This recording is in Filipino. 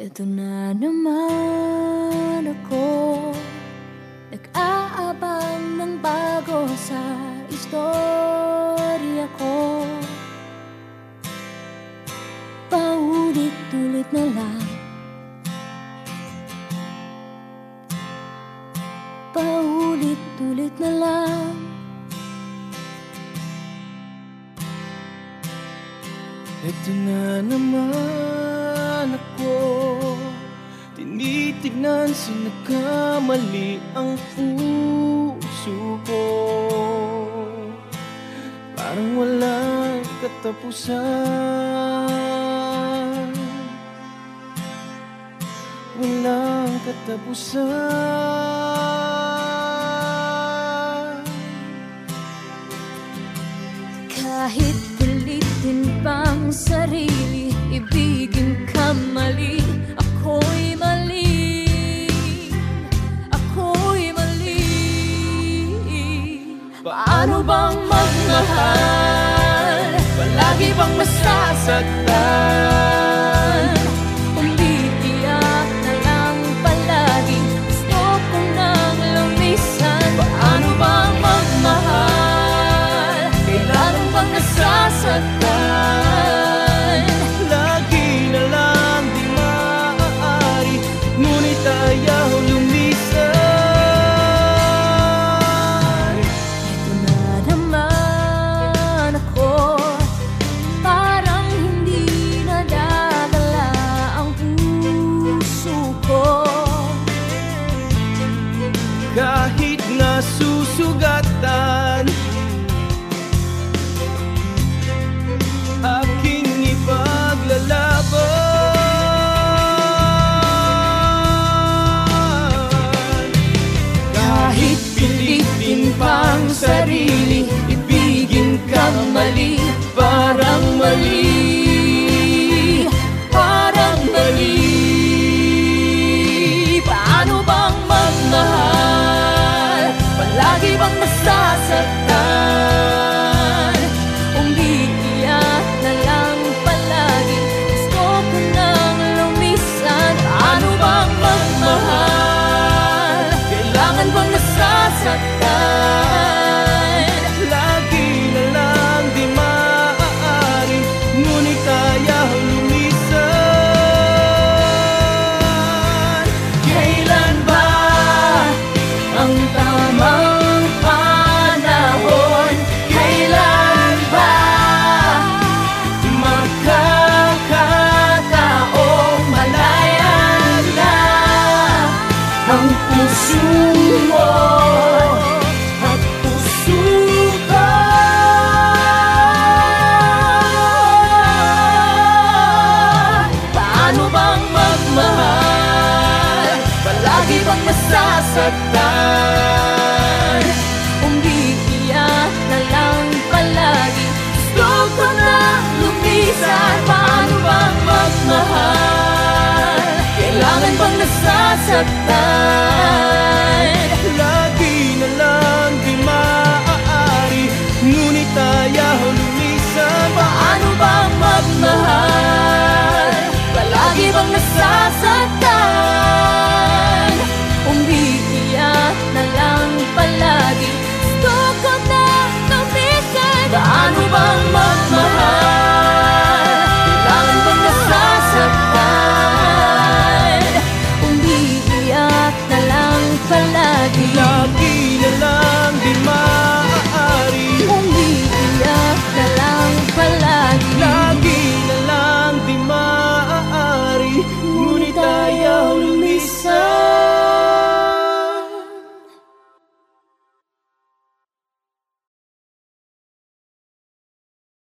Ito na naman ako. Nag-aabang ng bago sa istorya ko. Paulit-ulit na lang. Paulit-ulit na lang. Ito na naman Sa nagkamali ang puso ko. Parang walang katapusan. Walang katapusan. Kahit pilitin pang Paano bang magmahal Palagi bang masasaktan enxugar masasaktan masasaktan? Umiiyak na lang palagi Gusto ko na lumisan Paano bang magmahal? Kailangan bang nasasaktan?